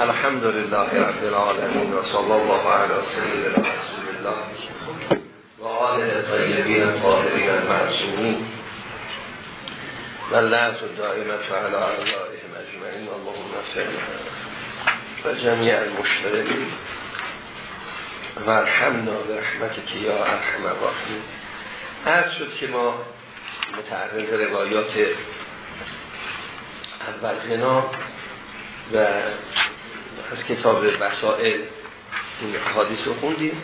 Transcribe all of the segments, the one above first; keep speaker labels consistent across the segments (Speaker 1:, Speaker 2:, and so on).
Speaker 1: الحمد لله رب العالمين و صلی الله علی سیدنا رسول الله و آله طیبین الطاهرین المعصومین و لعت دائمت علی اعلائهم اجمعین اللهم اغفر و جمیع المشترکین و ارحمنا برحمتک یا ارحم الراحمین عرض شد که ما متعرض روایات اول و از کتاب وسائل این احادیث رو خوندیم.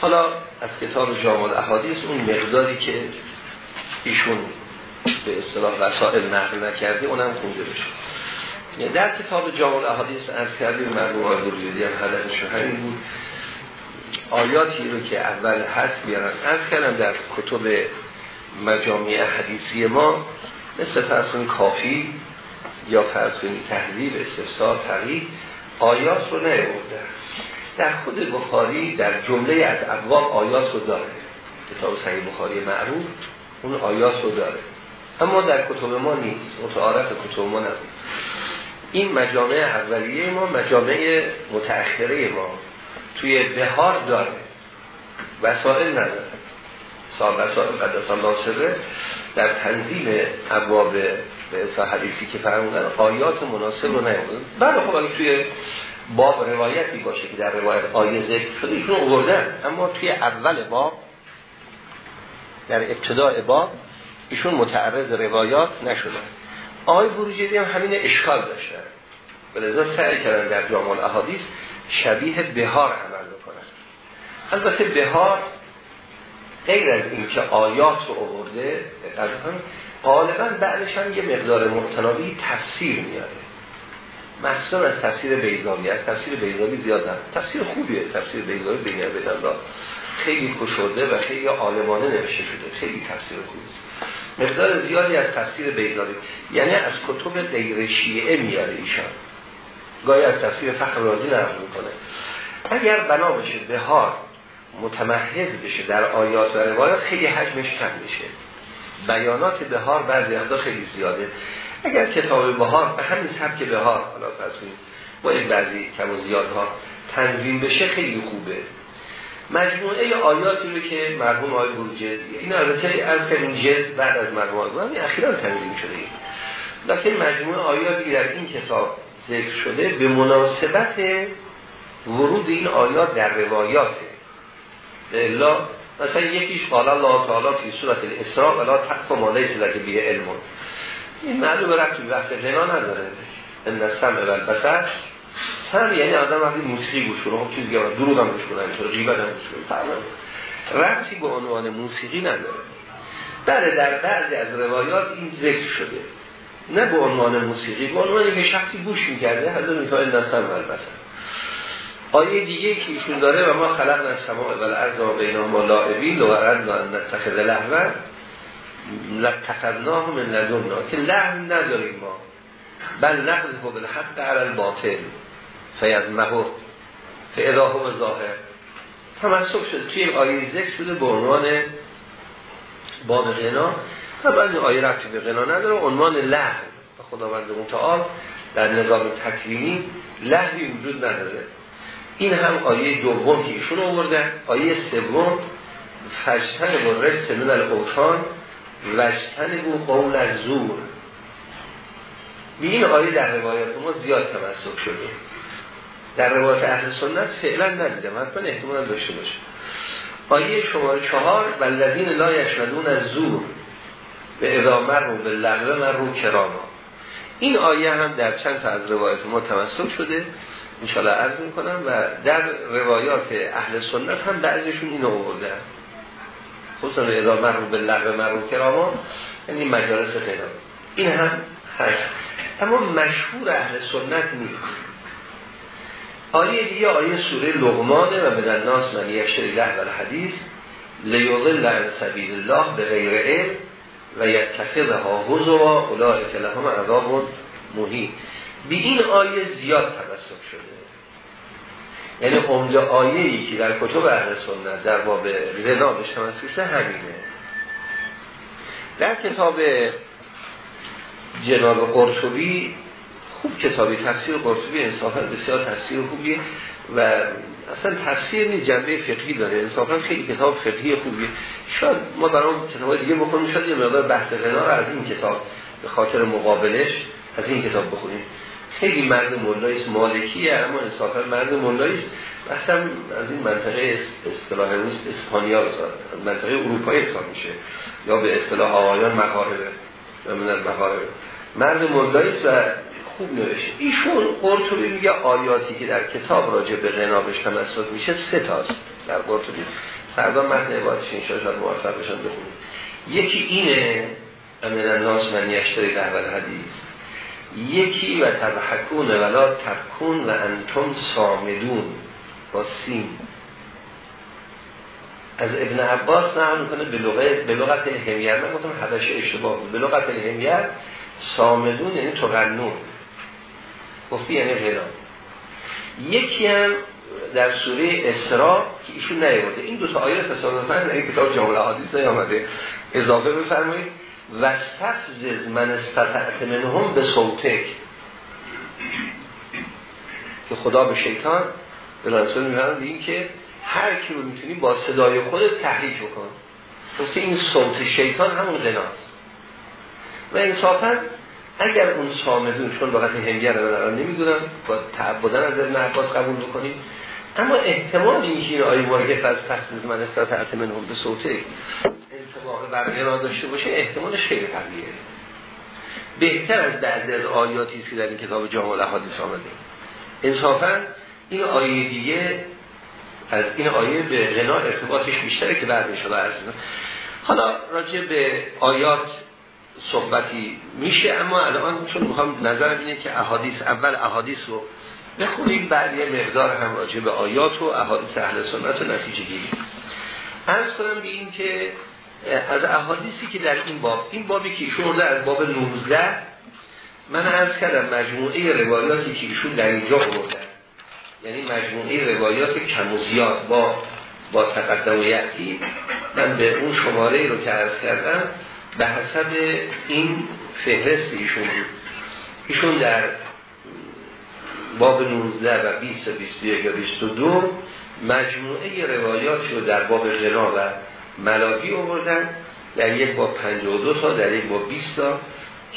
Speaker 1: حالا از کتاب جامع احادیث اون مقداری که ایشون به اصطلاح وسائل نقل نکرده اونم خونده بشه. یعنی در کتاب جامع احادیث از کردیم مرموم آقای هم هدفشون همین بود. آیاتی رو که اول هست بیارن از کردم در کتب مجامع حدیثی ما مثل فرض کافی یا فرض تحلیل استفسار تغییر آیات رو نیاوردن. در خود بخاری در جمله از ابواب آیات رو داره. کتاب صحیح بخاری معروف اون آیات رو داره. اما در کتب ما نیست متعارف کتب ما نبود. این مجامع اولیه ما مجامع متأخره ما. توی بهار داره. وسائل نداره. سال وسائل قدس الله سره در تنظیم ابواب به اصلاح حدیثی که فرمودن آیات مناسب رو نیاوردن. بعد خب اگه توی باب روایتی باشه که در روایت آیه ذکر شده ایشون آوردن. اما توی اول باب در ابتداء باب ایشون متعرض روایات نشدن. آقای بروجردی هم همین اشکال داشتن. ولذا سعی کردن در جامع الاحادیث شبیه بهار عمل بکنن. البته بهار غیر از اینکه آیات رو آورده غالبا بعدش هم یه مقدار محتنابی تفسیر میاره. مصدر از تفسیر بیزاوی از تفسیر بیزاوی زیاد نه. تفسیر خوبیه. تفسیر بیزاوی بین الله خیلی کشورده و خیلی عالمانه نوشته شده. خیلی تفسیر خوبی مقدار زیادی از تفسیر بیزاوی یعنی از کتب غیر شیعه میاره ایشان. گاهی از تفسیر فخر رازی نقل می‌کنه. اگر بنا بشه بهار بشه در آیات و روایات خیلی حجمش کم بشه بیانات بهار بعضی وقتا خیلی زیاده. اگر کتاب بهار به همین سبک بهار حالا پس با این بعضی کم و زیادها تنظیم بشه خیلی خوبه. مجموعه آیاتی رو که مرحوم آقای بروجه این البته از جلد بعد از مرحوم آقای این اخیرا تنظیم شده این مجموعه آیاتی در این کتاب ذکر شده به مناسبت ورود این آیات در روایاته الا مثلا یکیش قال الله تعالی فی صورت الاسراء ولا تقف ما لیس لك به علم. این معلوم رفت به بحث غنا نداره. ان السمع و البصر. سم یعنی آدم وقتی موسیقی گوش کنه خب چیز دیگه دروغ هم گوش کنه چرا غیبت هم گوش کنه رفتی به عنوان موسیقی نداره. بله در بعضی از روایات این ذکر شده. نه به عنوان موسیقی به عنوان که شخصی گوش می‌کرده حضرت میفرمایند نستم و البصر. آیه دیگه که ایشون داره و ما خلق نسماء و الارض و بینا ما لاعبین و ارد و نتخذ لحوه لتخذناه من لدنا. که لحو نداریم ما. بل نقذف بالحق على الباطل فیضمهو فاذا هم ظاهر. تمسک شده توی آیه ذکر شده به عنوان باب غنا. طبعا این آیه رفتی به غنا نداره. عنوان لحو خداوند متعال در نظام تکوینی لحوی وجود نداره. این هم آیه دوم که ایشون آوردن آیه سوم فجتن با رجس من الاوتان وجتن بو قول از زور به این آیه در روایات ما زیاد تمسک شده. در روایات اهل سنت فعلا ندیدم حتما احتمال داشته باشه آیه شماره چهار والذین لا یشمدون از زور به ادامه رو به لغوه من رو کراما. این آیه هم در چند تا از روایات ما تمسک شده. انشاءالله عرض می‌کنم و در روایات اهل سنت هم بعضیشون اینو آورده. خصوصا ادامه رو به لغوه من رو کراما یعنی مجالس غیران این هم هست. اما مشهور اهل سنت نیست. آیه دیگه آیه سوره لغمانه و من الناس من یشتری و الحدیث لیضل عن سبیل الله به غیر علم و یتخذها هزوا اولئک لهم عذاب مهین. به این آیه زیاد تمسک شده. یعنی عمده آیه ای که در کتب اهل سنت در باب رنا به همینه. در کتاب جناب قرطبی خوب کتابی تفسیر قرطبی انصافا بسیار تفسیر خوبیه و اصلا تفسیر نیست جنبه فقهی داره. انصافا خیلی کتاب فقهی خوبیه. شاید ما برای کتاب دیگه بکنیم شاید یه مقدار بحث غنا از این کتاب به خاطر مقابلش از این کتاب بخونیم. خیلی مرد مولایی مالکیه اما انصافا مرد مولایی است اصلا از این منطقه اصطلاح روز اسپانیا منطقه اروپایی حساب میشه. یا به اصطلاح آقایان مغاربه. المغاربه مرد مولایی و خوب نوشته. ایشون قرطبی میگه آیاتی که در کتاب راجع به غنابش تمسک میشه سه تاست در قرطبی فردا متن عبادش این شاید موفق بشن بخونید یکی اینه امن الناس من یشتری در حدیث یکی و تبحکون ولا تبکون و انتم سامدون با سین از ابن عباس نه می‌کنه به لغت به لغت الهمیت من گفتم حدش اشتباه به لغت الهمیت سامدون یعنی تغنون. گفتی یعنی غنا یکی هم در سوره اسراء که ایشون نیورده این دو تا آیه تصادفاً در این کتاب جامع احادیث نیامده. اضافه بفرمایید. وستفزز من استطعت منهم به صوتک. که خدا به شیطان به رسول میفرماد این که هر کی رو می‌تونی با صدای خودت تحریک بکن. گفته این صوت شیطان همون غناست. و انصافا اگر اون سامدون چون لغت هنگر رو نمی‌دونم با تعبدن از ابن عباس قبول بکنیم. اما احتمال این که این آیه مارگه از پس من هم به صوته انتباق بر داشته باشه احتمالش خیلی قویه. بهتر از بعضی از آیاتی که در این کتاب جامع الاحادیث آمده. انصافا این آیه دیگه از این آیه به غنا ارتباطش بیشتره که بعد شده از حالا راجع به آیات صحبتی میشه اما الان چون می‌خوام نظرم اینه که احادیث اول احادیث رو بخونیم بعد یه مقدار هم راجع به آیات و احادیث اهل سنت و نتیجه گیری ارز کنم به این که از احادیثی که در این باب این بابی که ایشون از باب 19 من عرض کردم مجموعه روایاتی که ایشون در اینجا بردن یعنی مجموعه روایات کم و زیاد با با تقدم و من به اون شماره رو که عرض کردم به حسب این فهرست ایشون بود. ایشون در باب 19 و 20 و 21 و 22 مجموعه روایات رو در باب غنا و ملاقی آوردن در یک باب 52 تا در یک باب 20 تا.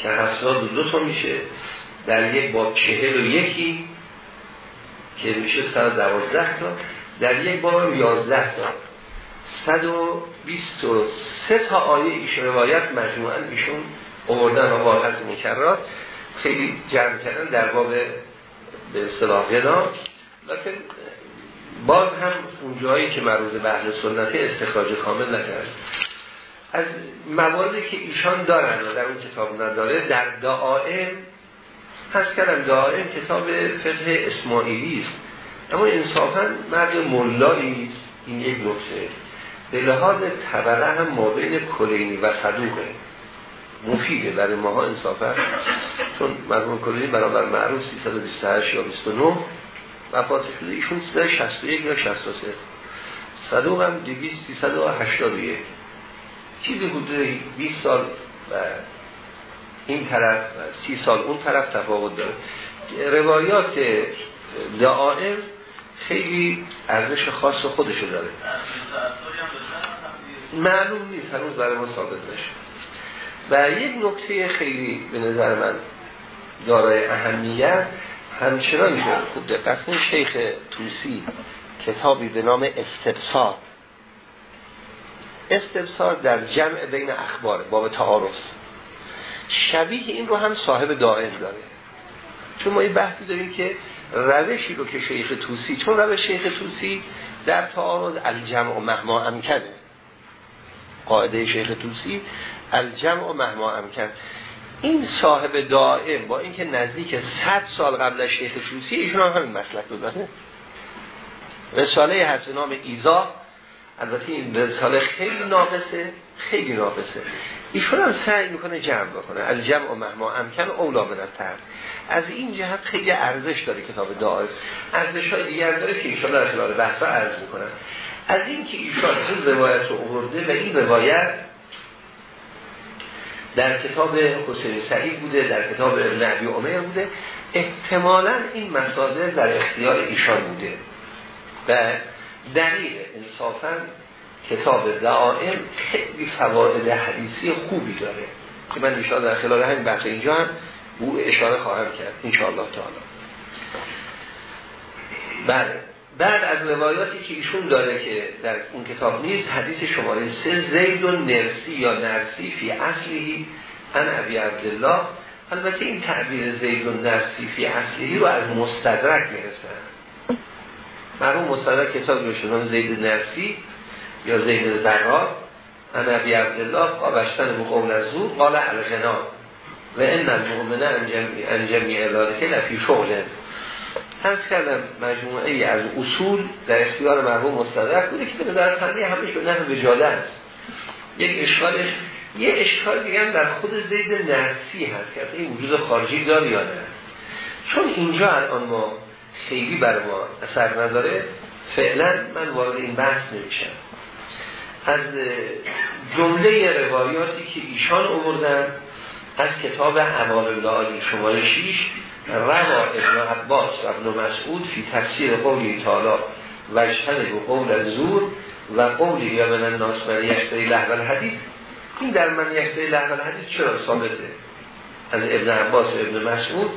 Speaker 1: که 72 تا میشه. در یک باب 41 که میشه 112 تا. در یک باب 11 تا. 123 تا. آیه ایش روایت مجموعا ایشون آوردن و واقع مکرات. خیلی جمع کردن در باب به اصطلاح لیکن باز هم اون جایی که مربوط به سنت استخراج کامل نکرد. از مواردی که ایشان دارن و در اون کتاب نداره در دائم پس کردم دائم کتاب فقه اسماعیلی است. اما انصافا مرد ملایی این یک نکته. به لحاظ طبقه هم مابین کلینی و صدوقه. مفیده برای ماها انصافا چون مرحوم کلینی برابر معروف 328 یا 29 وفات شده ایشون 361 یا 63 صدوق هم 200 381 چیزی حدود 20 سال و این طرف 30 سال اون طرف تفاوت داره؟ روایات دعائم خیلی ارزش خاص خودشو داره. معلوم نیست هنوز برای ما ثابت نشه. و یک نکته خیلی به نظر من دارای اهمیت همچنان که خوب دقت شیخ توسی کتابی به نام استبصار. استبصار در جمع بین اخبار باب تعارض. شبیه این رو هم صاحب دائم داره. چون ما یه بحثی داریم که روشی رو که شیخ توسی چون روش شیخ توسی در تعارض الجمع و مهما امکن قاعده شیخ توسی الجمع و مهما امکن این صاحب دائم با اینکه نزدیک 100 سال قبل از شیخ توسی ایشون هم همین مسلک رو داره. رساله هست نام ایزا البته این رساله خیلی ناقصه خیلی ناقصه. ایشون هم سعی می‌کنه جمع بکنه. از جمع و مهما امکن اولا تر از این جهت خیلی ارزش داره کتاب دعای ارزش های دیگر داره که ایشون در خلال بحثا عرض می‌کنن. از این که ایشان این روایت رو اوورده و این روایت در کتاب حسین سعید بوده در کتاب ابن عبی عمر بوده. احتمالا این مسادر در اختیار ایشان بوده. و دلیل انصافا کتاب دعائم خیلی فواید حدیثی خوبی داره. که من ایشان در خلال همین بحث اینجا هم او اشاره خواهم کرد. انشاءالله تعالی. بله. بعد از روایاتی که ایشون داره که در اون کتاب نیست حدیث شماره سه زید و نرسی یا نرسی فی اصلی ان ابی عبدالله. البته این تعبیر زید و نرسی فی اصلی رو از مستدرک گرفتن. مرحوم مستدرک کتاب رو زید نرسی یا زید زرار ان ابی عبدالله قابشتن به قول از زور قال الغنا. و ان المؤمنه انجمی که لفی شغله هست کردم مجموعه ای از اصول در اختیار مرحوم مستدرک بوده که به نظر فنی همش به نحو وجاده است. یک اشکالش یه اشکال دیگه در خود زید نرسی هست که این وجود خارجی داره یا نه. چون اینجا الان ما خیلی بر ما اثر نداره فعلا من وارد این بحث نمیشم. از جمله روایاتی که ایشان آوردن از کتاب حوال الله شماره 6 روا ابن عباس و ابن مسعود فی تفسیر قولی تعالی و به قول زور و قولی یا من الناس من یشتری لحو الحدیث. این در من یشتری لحو الحدیث چرا ثابته؟ از ابن عباس و ابن مسعود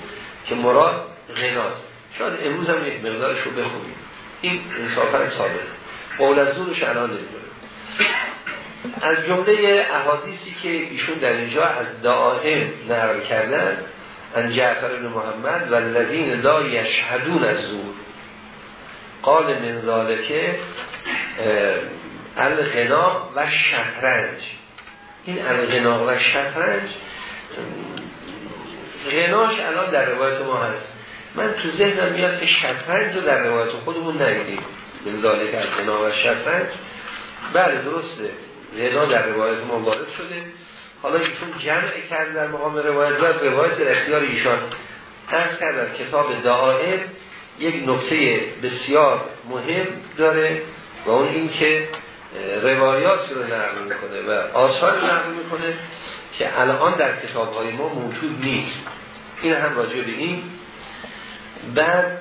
Speaker 1: که مراد غناست. شاید امروز هم یک مقدارش رو بخونیم. این انصافا ثابت قول از زورش الان نمی‌دونه از جمله احادیثی که ایشون در اینجا از دائم نقل کردن ان جعفر بن محمد و الذین لا یشهدون از زور قال من ذالکه الغنا و شطرنج. این الغنا و شطرنج غناش الان در روایت ما هست. من تو ذهنم میاد که شطرنج رو در روایت خودمون ندیدیم. من ذالک الغنا و شطرنج. بله درسته. غنا در روایت ما وارد شده. حالا ایشون جمع کرد در مقام روایت و روایت در اختیار ایشان ارز کردن. کتاب دعائم یک نکته بسیار مهم داره و اون این که روایات رو نقل می‌کنه و آثار نقل می‌کنه که الان در کتاب های ما موجود نیست. این هم راجع به این. بعد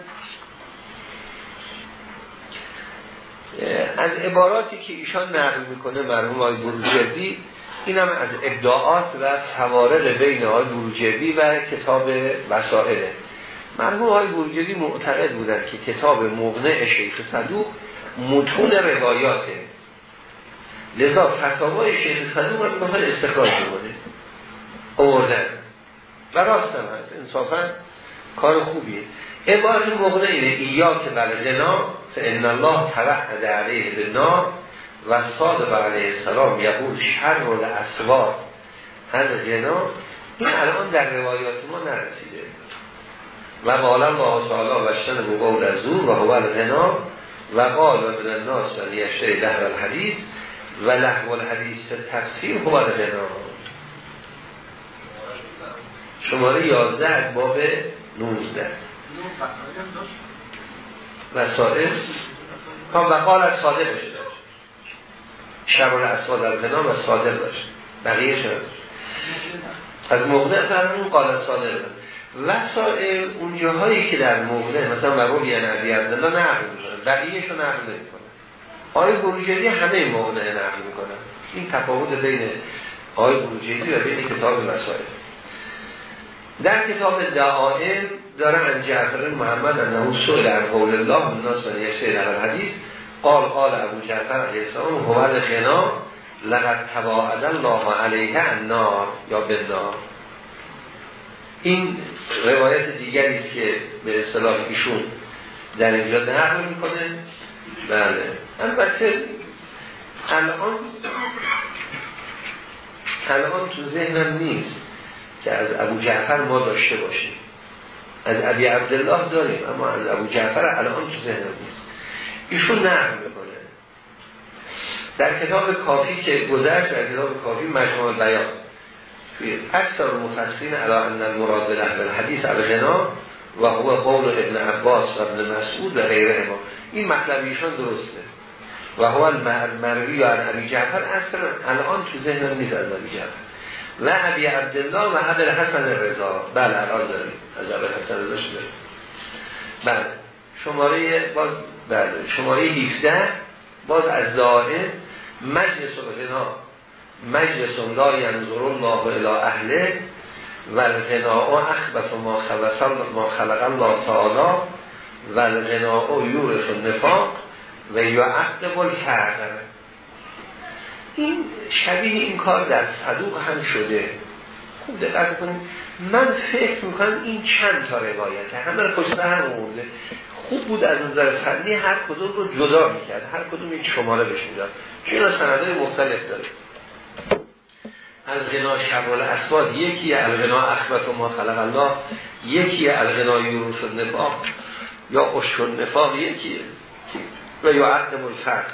Speaker 1: از عباراتی که ایشان نقل می‌کنه مرحوم های بروجردی این هم از ابداعات و سوارق بین های بروجردی و کتاب وسائله مرحوم های بروجردی معتقد بودن که کتاب مغنع شیخ صدوق متون روایاته. لذا فتاوای شیخ صدوق رو می‌خواد استخراج بوده آوردن. و راست هم هست. انصافا کار خوبیه. عبارت مغنع اینه ایا که بلغنا فان الله توحد علیه بالنار و صادق علیه السلام یقول شر و اسوار هر غنا این الان در روایات ما نرسیده. و قال الله تعالی وشتن به قول از و هو الغنا و قال و بدن ناس و لیشتر لحو الحدیث و لحو الحدیث تفسیر هو الغنا شماره 11 از باب 19 وسائل. و قال از صادق بشه شبان اسواد در غنا و صادق داشت بقیه شد از مغنه فرمون قال صادق. وسائل اون جاهایی که در مغنه مثلا مرحوم یعنی عبی عبدالله نقل می‌کنه. بقیه شو نقل نمی‌کنه. آقای بروجردی همه مغنه نقل می‌کنن این تفاوت بین آقای بروجردی و بین کتاب وسائل. در کتاب دعائم دارن ان جعفر محمد انه سئل در قول الله الناس و نیشه در حدیث قال قال ابو جعفر علیه السلام هو الغنا لقد تواعد الله علیه النار یا بالنار. این روایت دیگری که به اصطلاح ایشون در اینجا نقل می‌کنه. بله. البته الان الان تو ذهنم نیست که از ابو جعفر ما داشته باشیم. از ابی عبدالله داریم اما از ابو جعفر الان تو ذهنم نیست. ایشون نقل می‌کنه. در کتاب کافی که گذشت در کتاب کافی مجموع بیان. توی اکثر مفسرین علا ان المراد به الحدیث الغنا و هو قول ابن عباس و ابن مسعود و غیره ما. این مطلب ایشان درسته. و هو المروی و ابی جعفر اصلا الان تو ذهن نیست از ابی جعفر. و عبی عبدالله و عبد حسن رضا بله الان داریم. از عبد حسن رضا شده. بله. شماره باز بله. شماره 17 باز از دائم. مجلس الغنا. مجلس لا ینظر الله الى اهله و الغناء اخبث ما خلق ما خلق الله تعالی و الغناء یورث النفاق و یعقب الفقر این شبیه این کار در صدوق هم شده. خوب دقت کنیم من فکر می‌کنم این چند تا روایته. همه رو پشت هم آورده. خوب بود از نظر فنی هر کدوم رو جدا می‌کرد. هر کدوم یک شماره بهش می‌داد. چون سندهای مختلف داره. الغنا شبال اسواد یکی الغنا اخبت و ما خلق الله یکی الغنا یوروس نفاق یا اشکن نفاق یکیه و یا عقد الفرق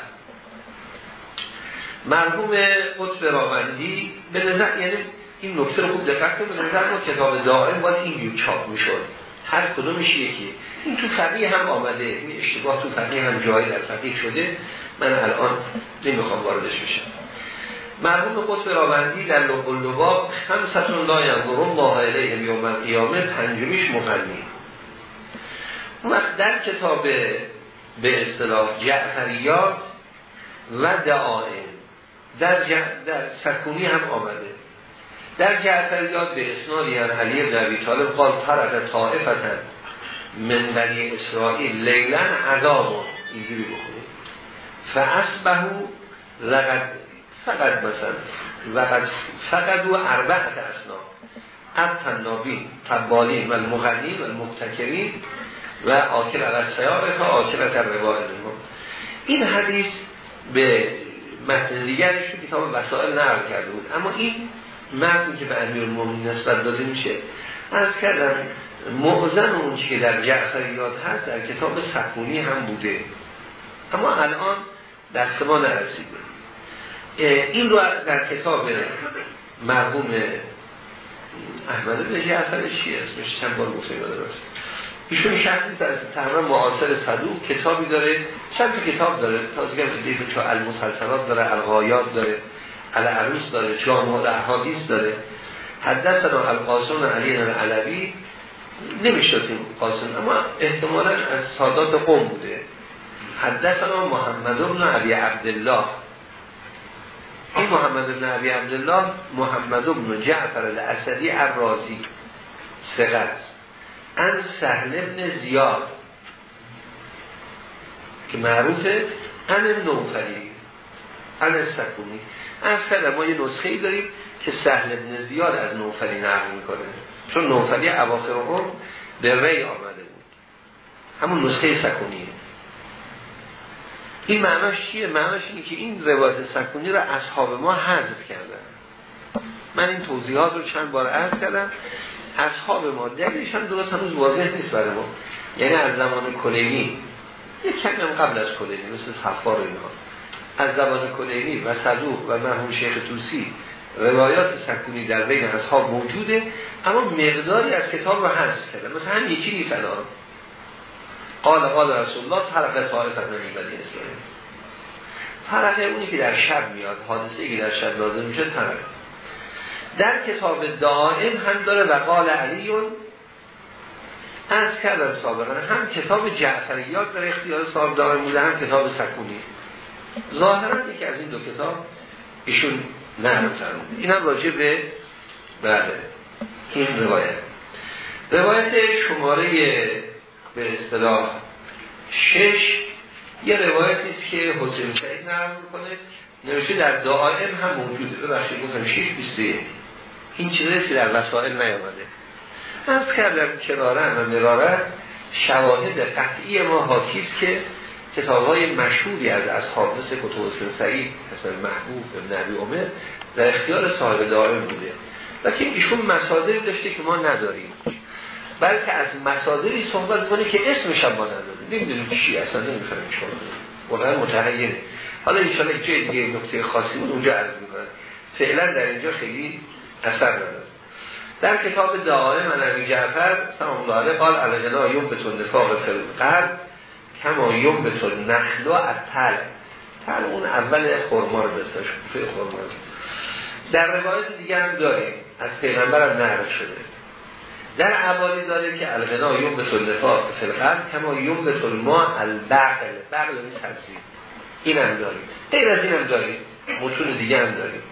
Speaker 1: مرحوم قطب راوندی به نظر یعنی این نکته رو خوب دقت کنید به نظر ما کتاب دائم باید اینجور چاپ می‌شد. هر کدومش یکی این تو فقیه هم آمده این اشتباه تو فقیه هم جایی در فقیه شده. من الان نمی‌خوام واردش بشم. مرحوم قطب راوندی در لب اللباب خمستون لا ینظر الله الیهم یوم القیامه پنجمیش مغنی. اون وقت در کتاب به اصطلاح جعفریات و دعائم در, در سکونی هم آمده. در جعفریات به اسنادی ان علی بن طالب قال طرق طائفتا من بنی اسرائیل لیلن عذاب اینجوری بخونید فاسبهو لقد فقط مثلا وقت فقط و اربعت اسنا التنابین تبالین و المغنین و المبتکرین و آکل علی سیاره تا آکل علی این حدیث به متن دیگرش رو کتاب وسائل نقل کرده بود. اما این متنی که به امیر المومنین نسبت داده میشه از کردم معظم اون که در جعفریات هست در کتاب سکونی هم بوده. اما الان دست ما نرسیده. این رو در کتاب مرحوم احمد به جعفر چیه اسمش؟ چند بار باشه ایشون شخصی در تقریبا معاصر صدوق کتابی داره چند کتاب داره تازه هم دیگه چون المسلسلات داره الغایات داره العروس داره جامع الاحادیث داره. حدثنا القاسم علی علوی نمی‌شناسیم قاسم اما احتمالا از سادات قوم بوده. حدثنا محمد بن عبی عبدالله. این محمد بن عبی عبدالله محمد بن جعفر الاسدی الرازی سقط ان سهل ابن زیاد که معروفه ان نوفلی ان سکونی. از سهل ما یه نسخه ای داریم که سهل ابن زیاد از نوفلی نقل می‌کنه. چون نوفلی اواخر عمر به ری آمده بود. همون نسخه سکونیه. این معناش چیه؟ معناش اینه که این روایت سکونی رو اصحاب ما حذف کردن. من این توضیحات رو چند بار عرض کردم. اصحاب ما دلیلش هم درست هنوز واضح نیست برای ما. یعنی از زمان کلینی یک کمی هم قبل از کلینی مثل صفار اینها. از زمان کلینی و صدوق و مرحوم شیخ توسی روایات سکونی در بین اصحاب موجوده اما مقداری از کتاب رو حذف کرده مثلا هم یکی نیست الان. قال قال رسول الله طرق طائفت نمیبدی اسلامی طرقه اونی که در شب میاد حادثه که در شب لازم میشه طرقه در کتاب دائم هم داره و قال علیون از کردم سابقا هم کتاب جعفریات در اختیار صاحب دائم بوده هم کتاب سکونی. ظاهرا یکی از این دو کتاب ایشون نرم فرمونده این هم راجع به بله این روایت. روایت شماره به اصطلاح شش یه روایتی است که حسین سعید نرم می‌کنه. نوشته در دائم هم موجوده. ببخشید گفتم 6 21 این چیزی که در وسائل نیامده. از کردم کرارن و مرارن شواهد قطعی ما حاکیست که کتاب های مشهوری از اصحاب مثل کتب سعید مثل محبوب نبی عمر در اختیار صاحب دائم بوده. لیکن ایشون مصادری داشته که ما نداریم. بلکه از مصادری صحبت کنه که اسمش هم ما نداریم. نمی‌دونیم چی اصلا نمی‌فهمیم شما واقعا متحیر حالا انشاءالله جای دیگه خاصی بود اونجا عرض می‌کنه فعلا در اینجا خیلی اثر نداره در کتاب دعای علی جعفر سلام الله قال الغنا یوم به نفاق قلب کما یوم به تون نخلو از تل. تل اون اول خورما رو بسته شکوفه خورما در روایت دیگه هم داریم از پیغمبر هم نقل شده. در عوالی داره که الغنا یوم به طلفا فلقل کما یوم به طلما البقل بقل این سبزی. این هم داریم. غیر از این هم داریم. متون دیگه هم داریم.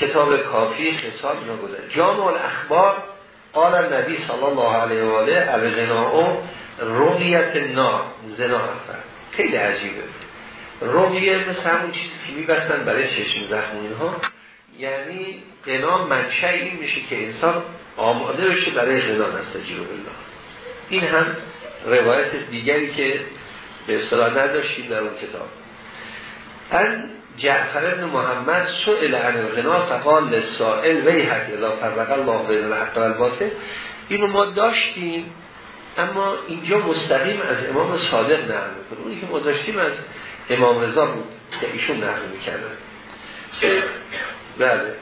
Speaker 1: کتاب کافی خصال نگوده جامع الاخبار قال النبی صلی الله علیه و آله الغناء رویت نا زنا خیلی عجیبه. رویه مثل همون چیزی که میبستن برای چشم زخم اینها. یعنی غنا منشه این میشه که انسان آماده بشه برای غنا نستجیب بالله این هم روایت دیگری که به اصطلاح نداشتیم در اون کتاب. ان جعفر ابن محمد سئل عن الغنا فقال للسائل ویحک اذا فرق الله بین الحق والباطل اینو ما داشتیم اما اینجا مستقیم از امام صادق نقل می‌کنه اونی که ما داشتیم از امام رضا بود که ایشون نقل می‌کردن. بله.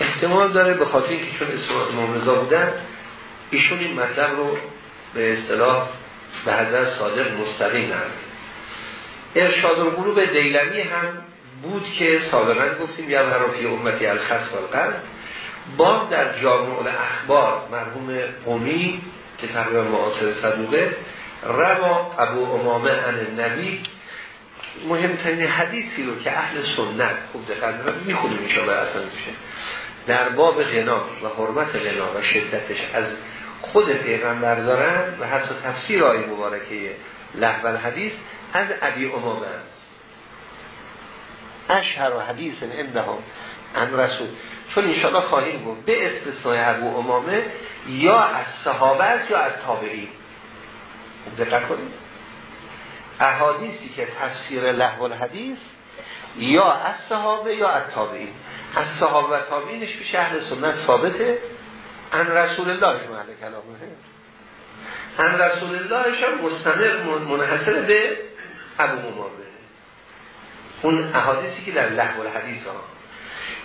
Speaker 1: احتمال داره به خاطر اینکه چون امام رضا بودن ایشون این مطلب رو به اصطلاح به حضرت صادق مستقیم نقل ارشاد القلوب دیلمی هم بود که سابقا گفتیم یا حرفی امتی الخص والقلب باز در جامع اخبار مرحوم قومی که تقریبا معاصر صدوقه روا ابو امامه عن نبی مهمترین حدیثی رو که اهل سنت خوب دقت می‌خونیم ان اصلا میشه. در باب غنا و حرمت غنا و شدتش از خود پیغمبر دارن و حتی تفسیر آیه مبارکه لحو حدیث از ابی امامه است. اشهر و حدیث اندهم ان رسول. چون انشاءالله خواهیم گفت به استثنای ابو امامه یا از صحابه است یا از تابعی دقت کنید. احادیثی که تفسیر لحو الحدیث یا از صحابه یا از تابعی از صحابه و تابعینش پیش اهل سنت ثابته. ان رسول الله محل کلامه. ان رسول الله هم مستمر منحصر به ابو امامه اون احادیثی که در لحو الحدیث ها.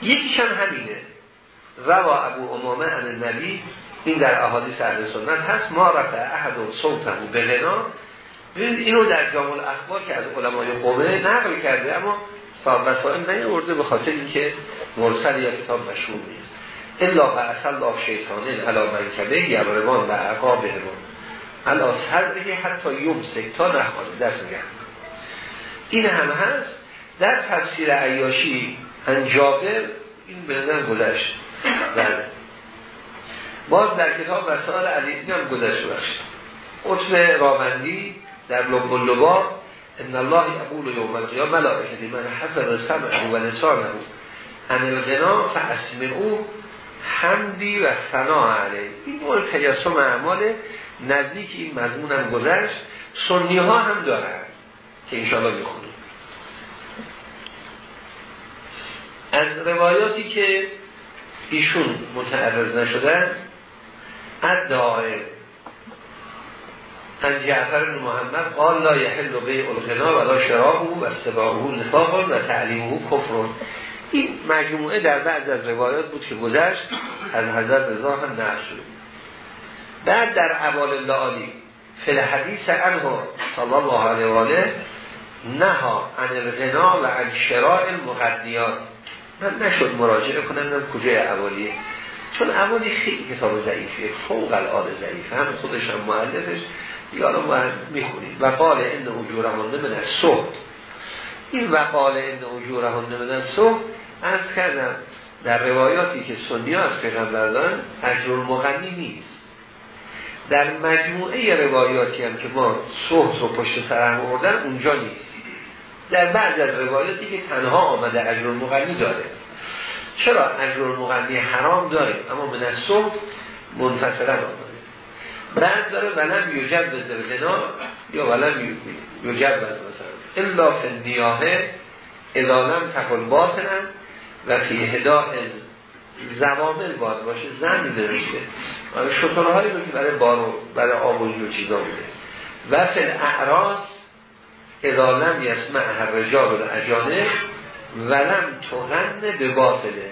Speaker 1: یکیش هم همینه. روا ابو امامه عن نبی این در احادیث اهل سنت هست ما رفع احد و صوتمو به غنا. اینو در جامع اخبار که از علمای قومه نقل کرده اما صاحب وسائل نیورده به خاطر اینکه مرسل یا کتاب مشهور نیست. الا و اصل لا شیطانه علا منکبه یبرمان و عقابه علا صدره حتی یوم سکتا نخواهد دست نگه این هم هست. در تفسیر عیاشی انجابر این به نظر گذشت. بله. باز در کتاب وسائل علی این هم گذشت باشد قطب راوندی در لب اللبا ان الله یقول یوم القیامه ملائکتی من حفظ سمعه و لسانه عن الغنا او حمدی و ثنا علیه. این مورد تجسم اعمال نزدیک این مضمون هم گذشت. سنی ها هم دارن. که انشاءالله می‌خونیم. از روایاتی که ایشون متعرض نشدن ادعای ان جعفر بن محمد قال لا یحل بیع الغنا ولا شرابه و استباعه نفاق و تعلیمه کفر. این مجموعه در بعض از روایات بود که گذشت از حضرت رضا هم شد بعد در اول الله علی فل حدیث عنه صلی الله علیه و آله نها عن الغنا و عن شراع المقدیات من نشد مراجعه کنم من کجای اولیه. چون اولی خیلی کتاب ضعیفه فوق العاده ضعیفه. هم خودش هم معلفش یارو ما می‌خونیم و قال این اجورهانده من صحب این وقال این اجورهانده من از ارز کردم در روایاتی که سنی از پیغمبر دارن اجر مغنی نیست. در مجموعه روایاتی هم که ما صحب و پشت سرم آوردن اونجا نیست. در بعض از روایاتی که تنها آمده اجر مغنی داره. چرا اجر مغنی حرام داره؟ اما از صحب منفصلا آمده. بعد داره ولم یوجب به زرگنا یا ولم یوجب مثلا. الا فی نیاهه ادالم تقل باطنم و فی هدا زوامل باید باشه زن میدرشته و شطره هایی که برای بارو برای آب و چیزا بوده. و فی اعراض ادالم یسمع هر رجال و اجانه ولم تغن به باطله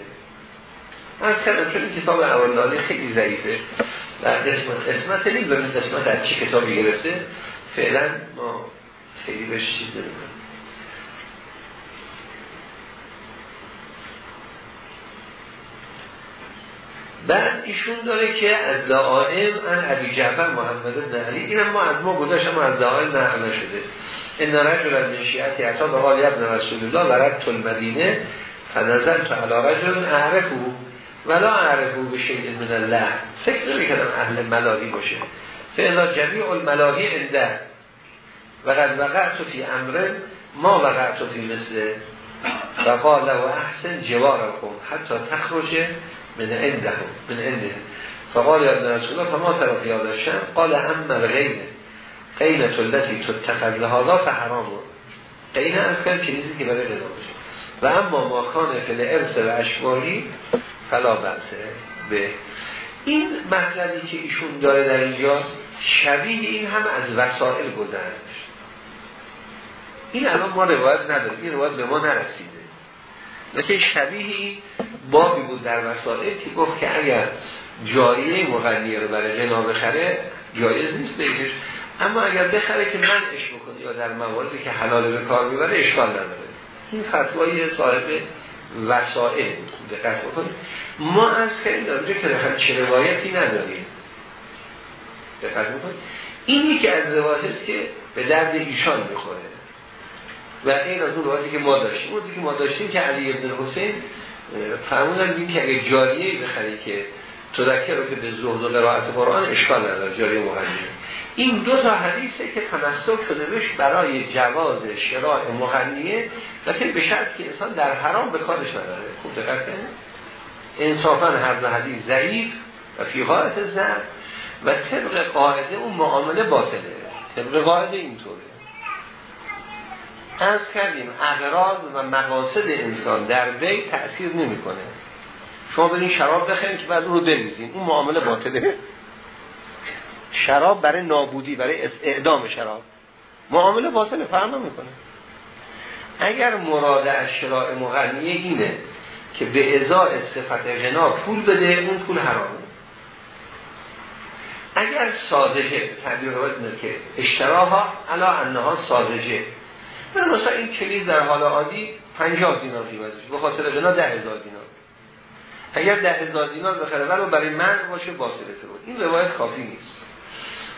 Speaker 1: از کردم چون این کتاب اولالی خیلی ضعیفه. و قسمت قسمت این قسمت از چی کتابی گرفته؟ فعلا ما خیلی بهش چیز داریم بعد ایشون داره که از دائم ان ابی جعفر محمد بن علی. اینم ما از ما گذاشتم از دائم نقل نشده. ان رجل من شیعتی عطا به قال ابن رسول الله ورد المدینه فنظر تو علی رجل اعرفه ولا اعرفه به شیء من الله. فکر نمی کردم اهل ملاهی باشه. فعلا جمیع الملاهی عنده. وقد وقعت فی امر ما وقعت فی مثل. و و احسن جوارکم حتی تخرج. من عنده من عنده. فقال ابن رسول الله فما طرف یادشم قال اما الغین قیلت التي تتخذ لهذا فحرام قیل از کن چیزی که برای باشه. و اما ما کان فل ارث و اشباهی فلا بحثه به. این مطلبی که ایشون داره در اینجا شبیه این هم از وسائل گذشت این الان ما روایت نداریم. این روایت به ما نرسیده. لیکن شبیه بابی بود در وسائل که گفت که اگر جاریه مغنیه رو برای غنا بخره جایز نیست بگیرش اما اگر بخره که من اش بکنه یا در مواردی که حلال به کار می‌بره اشکال نداره. این فتوای صاحب وسائل بود. دقت بکنید ما از کردیم در اونجا که چه روایتی نداریم. دقت بکنید اینی که از روایت که به درد ایشان می‌خوره. و این از اون روایتی که ما داشتیم. اون که ما داشتیم که علی ابن حسین فرمودن این که اگه جاریه بخری که تذکر رو که به زهد و قرائت قرآن اشکال نداره جاریه مغنیه این دو تا حدیثه که تنسک شده بش برای جواز شراع مغنیه لیکن به شرط که انسان در حرام به کارش نداره. خوب دقت انصافا هر دو حدیث ضعیف و فی حالت زن و طبق قاعده اون معامله باطله. طبق قاعده اینطوره. از کردیم اغراض و مقاصد انسان در بی تأثیر نمی‌کنه. شما برین شراب بخرین که بعد اون رو بریزین اون معامله باطله. شراب برای نابودی برای اعدام شراب. معامله باطله فرق نمی‌کنه. اگر مراد از شراع مغنیه اینه که به ازای صفت غنا پول بده اون پول حرامه. اگر ساذجه تعبیر رو که اشتراها علا انها ساذجه. مثلا این کلید در حال عادی 50 دینار قیمتش به خاطر غنا 10000 دینار. اگر 10000 دینار بخره ولو برای من باشه باطله رو این روایت کافی نیست.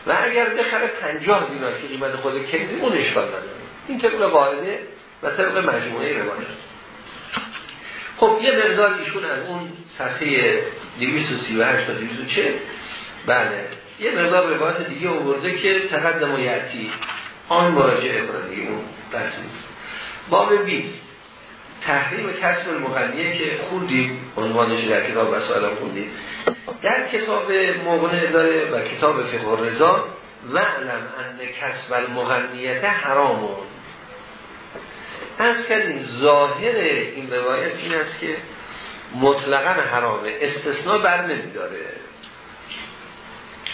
Speaker 1: و اگر بخره 50 دینار که قیمت خود کلید اون اشکال نداره. این طبق قاعده و طبق مجموعه روایت. خب یه مقدار ایشون از اون صفحه 238 تا 240 بله. یه مقدار روایت دیگه آورده که تقدم و یعتی آن مراجعه کنه اون بحث نیست. باب 20 تحریم کسب المغنیه که خوندیم عنوانش در کتاب وسائل خوندیم. در کتاب موقع داره و کتاب فقه رضا و علم ان کسب المغنیت حرامون از کردیم ظاهر این روایت این است که مطلقا حرامه استثناء بر نمیداره.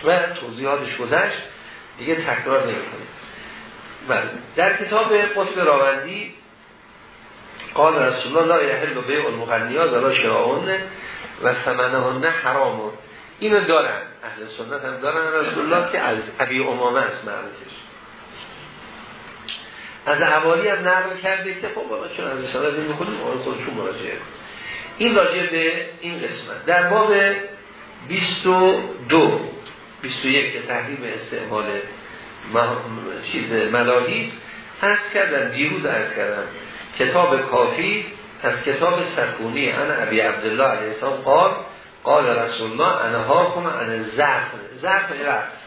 Speaker 1: و توضیحاتش گذشت دیگه تکرار نمی بله. در کتاب قطب راوندی قال رسول الله لا یحل بیع المغنیات ولا شراعون و ثمنهن حرام. اینو دارن. اهل سنت هم دارن. رسول الله که از ابی امامه است معروفش. از حوالی هم نقل کرده که خب والا چون از این می‌کنیم آن خودشون مراجعه این راجع به این قسمت. در باب 22 21 که تحریم استعمال چیز ملاحی از کردن دیروز از کردن کتاب کافی از کتاب سکونی. ان ابی عبدالله علیه السلام قال قال رسول الله انها کن ان زرف زرف رقص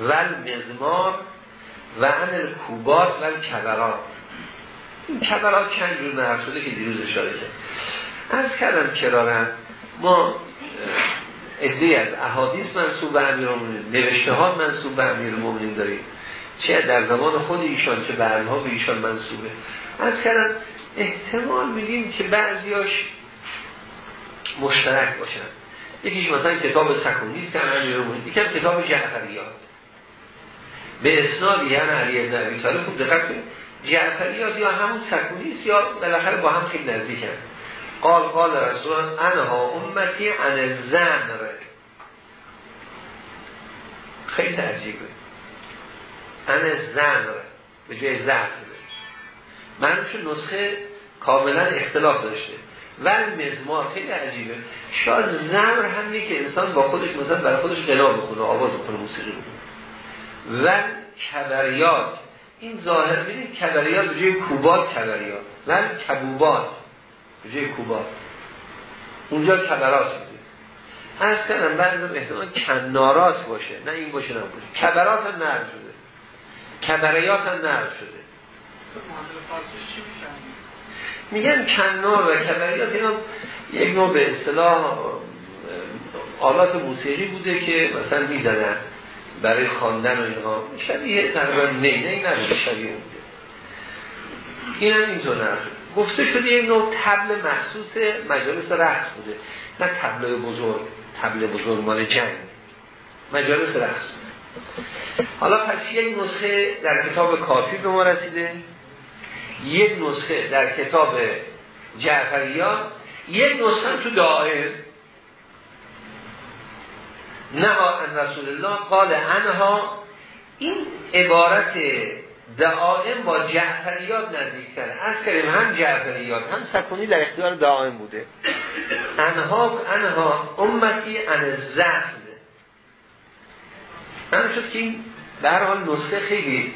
Speaker 1: ول مزمار و ان الکوبات و الکبرات. این کبرات چند جور نهر شده که دیروز اشاره کرد. از کردم کرارن ما ادهی از احادیث منصوب به امیر نوشته ها منصوب به امیر المومنین داریم. چه در زمان خود ایشان چه بعدها به ایشان منصوبه. از کردم احتمال میدیم که بعضیاش مشترک باشن. یکیش مثلا کتاب سکونیست که امیر المومنین یکم کتاب جعفریات به اسناد یعنی علی ابن ابی طالب خوب دقت کنید. جعفریات یا همون سکونیست یا بالاخره با هم خیلی نزدیکن. قال قال رسول انها امتی عن زمر خیلی عجیبه. ان زمر به جای زمر منوش نسخه کاملا اختلاف داشته. ول مزمار خیلی عجیبه. شاید زمر هم که انسان با خودش مثلا برای خودش قنا بخونه آواز بکنه موسیقی بکنه ول کبریات. این ظاهر ببینید کبریات به جای کوبات کبریات. ول کبوبات. جای کوبات اونجا کبرات بوده از کردم بعد احتمال کنارات باشه. نه این باشه نه باشه. کبرات هم نرم شده. کبریات هم نرم شده. میگن کنار و کبریات اینا یک نوع به اصطلاح آلات موسیقی بوده که مثلا می‌زنن برای خواندن و اینها. شبیه تقریبا نه نه نبوده شبیه بوده این هم اینطور نرفت گفته شده یک نوع تبل مخصوص مجالس رقص بوده. نه تبل بزرگ تبل بزرگ مال جنگ. مجالس رقص حالا پس یک نسخه در کتاب کافی به ما رسیده. یک نسخه در کتاب جعفریا یک نسخه تو دائم نه ان رسول الله قال انها این عبارت دائم با جعفریات نزدیکتر از کردیم هم جعفریات هم سکونی در اختیار دائم بوده. انها انها امتی ان زخم من شد که این در حال نسخه خیلی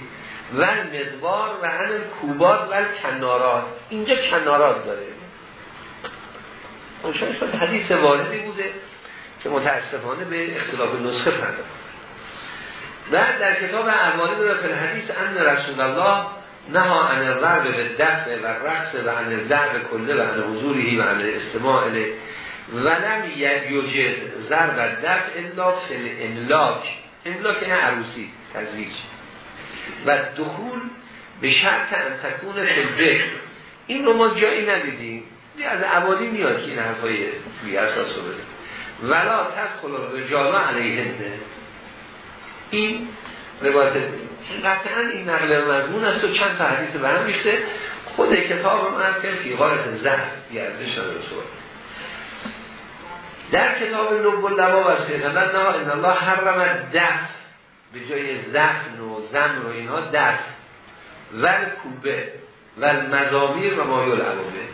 Speaker 1: ول مزبار و ان کوبات و کنارات اینجا کنارات داره. اون شد حدیث واردی بوده که متاسفانه به اختلاف نسخه پرداخت. بعد در کتاب اعمالی داره فی الحدیث ان رسول الله نها عن الضرب به دفع و رقص و عن الضرب کله و عن حضوری و عن استماع ولم یجوز ضرب دفع الا فی الاملاک. املاک این عروسی تزویج. و دخول به شرط انتکون فی این رو ما جایی ندیدیم. از عوالی میاد که این حرفای بی اساس رو بده. ولا تدخل علیه این روایت قطعا این نقل مضمون است و چند حدیث به هم ریخته. خود کتاب رو من که فی حالت زهر نداره صحبت در کتاب لب لباب از پیغمبر نه ان الله حرم دف به جای زفن و زم و اینها دف ول کوبه ول مزامیر و مایول علومه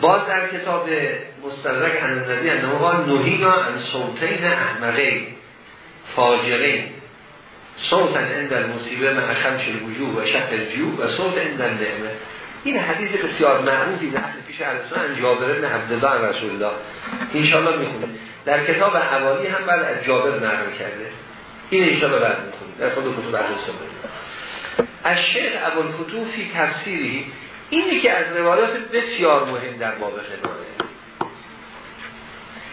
Speaker 1: باز در کتاب مستدرک عن النبی انه قال نهینا عن صوتین احمقین. فاجرین صوتا عند المصیبه مع خمش الوجوه و شق الجیوب و صوت عند النعمه. این حدیث بسیار معروفی در پیش ارسان جابر بن عبدالله رسول الله انشاءالله می‌خونیم در کتاب حوالی هم بعد از جابر نقل کرده. این انشاءالله بعد می‌خونیم در خود کتب اهل سنت. از شیخ ابوالفتوفی تفسیری اینی که از روایات بسیار مهم در باب خدمانه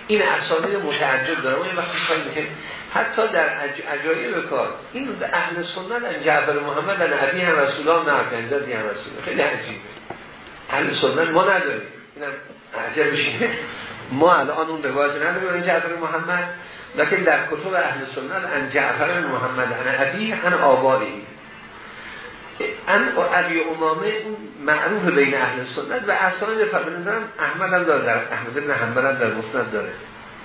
Speaker 1: این اسانید متعجب داره اون وقتی که حتی در عجایب کار این اهل سنت ان جعفر محمد ان ابی هم رسول نه کنزدی هم رسول خیلی عجیبه. اهل سنت ما نداریم. اینم عجب ما الان اون روایت نداریم. جعفر محمد لیکن در کتب اهل سنت ان جعفر محمد ان هم آبادی ان ابی امامه اون معروف بین اهل سنت و اسانید فبنظرم احمد هم داره در احمد بن حنبل هم در مسند داره.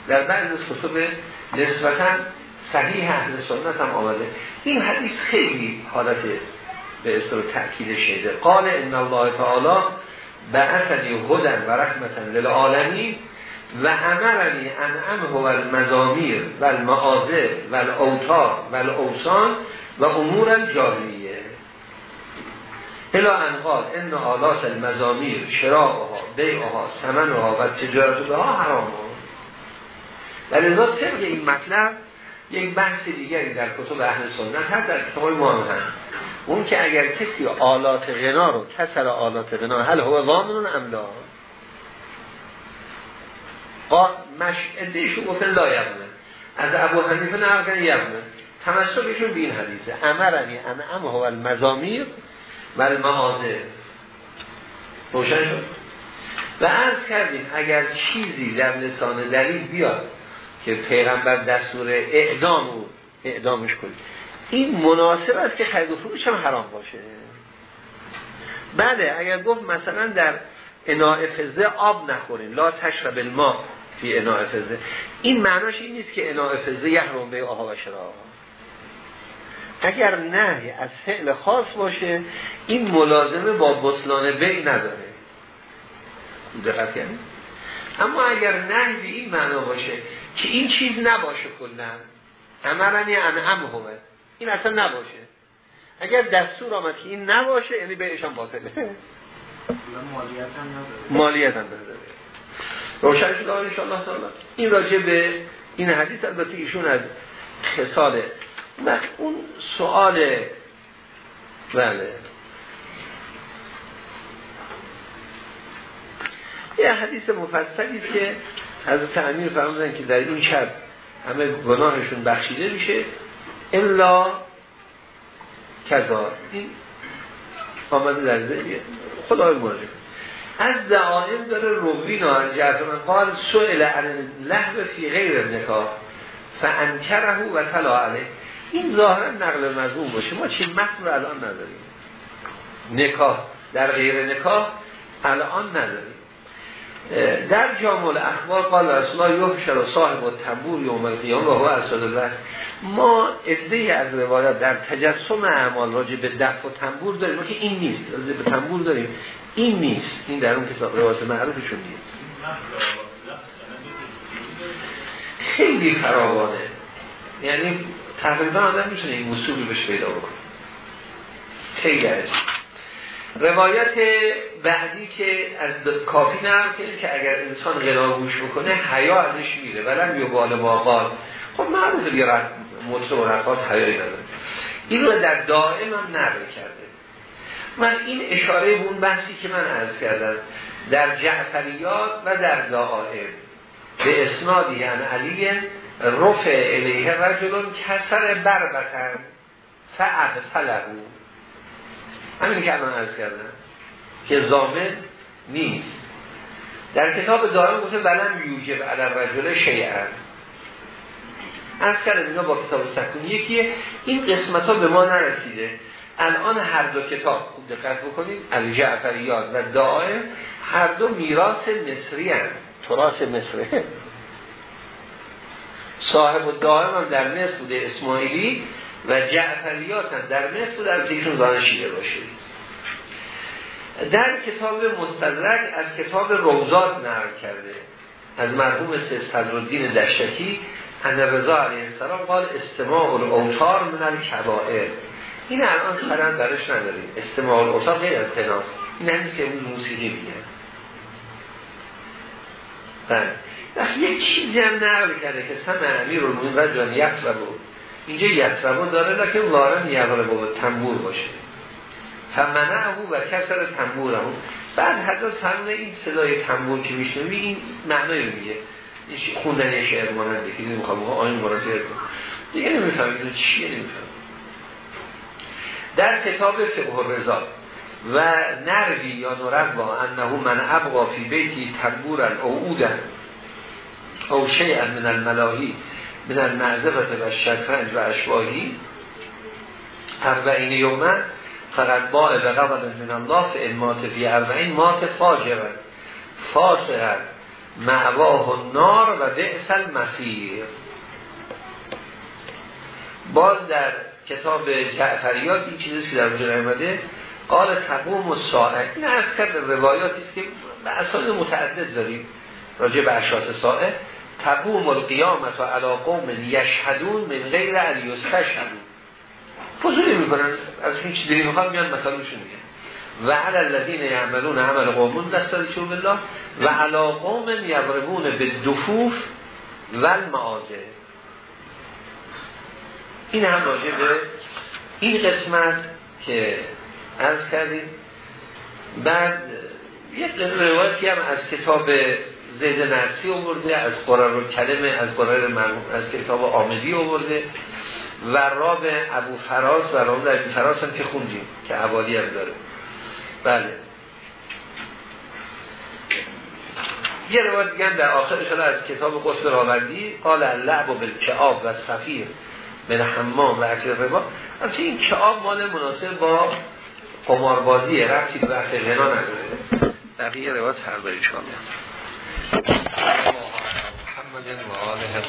Speaker 1: در بعض از کتب نسبتا صحیح اهل سنت هم آمده. این حدیث خیلی حالت به اصطلاح تأکید شده. قال ان الله تعالی بعثنی هدن و رحمتا للعالمین و امرنی ان امه و المزامیر و المعاذر و الاوتار و الاوسان و امور الجاهلیه الا انقال ان آلات المزامیر شراعها بیعها سمنها و تجارت بها حرام ها ولی طبق این مطلب یک بحث دیگری در کتب اهل سنت هست در کتاب ما هست. اون که اگر کسی آلات غنا رو کسر آلات غنا هل هو ضامن املا قا مش ادهشون گفتن لا یبنه. از ابو حنیفه نقل کنه یبنه. تمسکشون به این حدیثه. امرنی ان ام هو المزامیر و المعاذر روشن شد؟ و عرض کردیم اگر چیزی در لسان دلیل بیاد که پیغمبر دستور اعدام رو اعدامش کنید این مناسب است که خرید و فروش هم حرام باشه. بله اگر گفت مثلا در اناع فزه آب نخورین لا تشرب الماء فی اناع فزه این معناش این نیست که اناع فزه یحرم به آها و شراب. اگر نه از فعل خاص باشه این ملازمه با بطلان بی نداره. دقت کنید اما اگر نه به این معنا باشه که این چیز نباشه کلا امرنی انعم همه این اصلا نباشه. اگر دستور آمد که این نباشه یعنی بهشان باطله مالیت هم داره روشن شده انشاءالله تعالی. این راجع به این حدیث البته ایشون از خسال و اون سوال بله. یه حدیث مفصلی که از تعمیر فرمودن که در این شب همه گناهشون بخشیده میشه. الا کذا. این آمده در ذهنیه خدای مراجعه از دعایم داره روی نار جعفر من. قال سئل عن لحو فی غیر نکاح فانکره و طلا علیه. این ظاهرا نقل مضمون باشه. ما چی متن رو الان نداریم. نکاح. در غیر نکاح الان نداریم. در جامل اخبار قال رسول الله یحشر صاحب و تنبور یوم القیام و هو اسد الله ما عده از روایات در تجسم اعمال راجع به دف و تنبور داریم. که این نیست. راجع به تنبور داریم. این نیست. این در اون کتاب روایات معروفشون نیست. خیلی فراوانه. یعنی تقریبا آدم می‌تونه این مصوبی بهش پیدا بکنه. عجیب روایت بعدی که از کافی نرم که اگر انسان غلاگوش بکنه حیا ازش میره. ولم بال باقال خب معروف دیگه مطلب و رقاص حیایی نداره. این رو در دائم هم نقل کرده. من این اشاره به اون بحثی که من عرض کردم در جعفریات و در دائم. به اسنادی یعنی علی رفع الیه رجلون کسر بربتن فعبتلهو همین که الان عرض کردم. که زامن نیست. در کتاب دارم گفته ولم یوجب علی رجل شیعن از کردم اینا با کتاب سکون. یکیه این قسمت ها به ما نرسیده. الان هر دو کتاب دقت بکنید. از جعفریات و دائم هر دو میراث مصری هست تراث مصره صاحب و دائم هم در مصر بوده اسماعیلی و جعفریات هم در مصر بوده از ایشون شیعه باشه. در کتاب مستدرک از کتاب روزات نقل کرده. از مرحوم صدرالدین دشتی ان رضا علیه السلام قال استماع الاوتار من الکبائر. این الان سرن درش نداریم. استماع الاوتار غیر از قناس این همیست که اون موسیقی میگن بله. یک چیزی هم نقل کرده که سم امیر المومنین رجل یطربو اینجا یطربو داره لکن لارم یغربو تنبور باشه. فمنعه و کسر تنبوره بعد حضرت فرمونه این صدای تنبور که میشنوی این معنی رو میگه. خوندن شعر ماننده که نمی‌خوام آین مراسل دیگه نمیفهم اینو چیه نمیفهم در کتاب فقه رضا و نروی یا نرد با انه من ابقا فی بیتی تنبورا او اودن. او شیئا من الملاهی من المعذبت و شطرنج و اشواهی. اربعین یومن فقط با به قبل من الله فی مات فی اربعین مات فاجرن فاسقن معواه و نار و بعث مسیر باز در کتاب جعفریات این چیزی که در وجود آمده قال تقوم و ساعه این از کرد روایاتی است که به اساس متعدد داریم. راجع به اشراط ساعه تقوم القیامت و علا قوم یشهدون من غیر علیستشهدون فضولی می‌کنن از این چیزی می‌خوام میان مثلا میشون میگن. و علی الذین یعملون عمل قومون دست چون بالله و علا قوم یضربون به دفوف و المعازه این هم راجع به این قسمت که عرض کردیم. بعد یک روایتی هم از کتاب زید نرسی آورده از قرار کلمه از قرار مرموم از کتاب آمدی آورده و راب ابو فراز و راب ابو فراز هم که خوندیم که عوالی هم داره. بله. یه روایت دیگه در آخر شده از کتاب قطب راوردی قال اللعب و بالکعاب و سفیر من حمام و اکل ربا. همچه این کعاب مال مناسب با قماربازی رفتی به بحث غنا نداره. بقیه روایت هر بر انشاءالله محمد و آله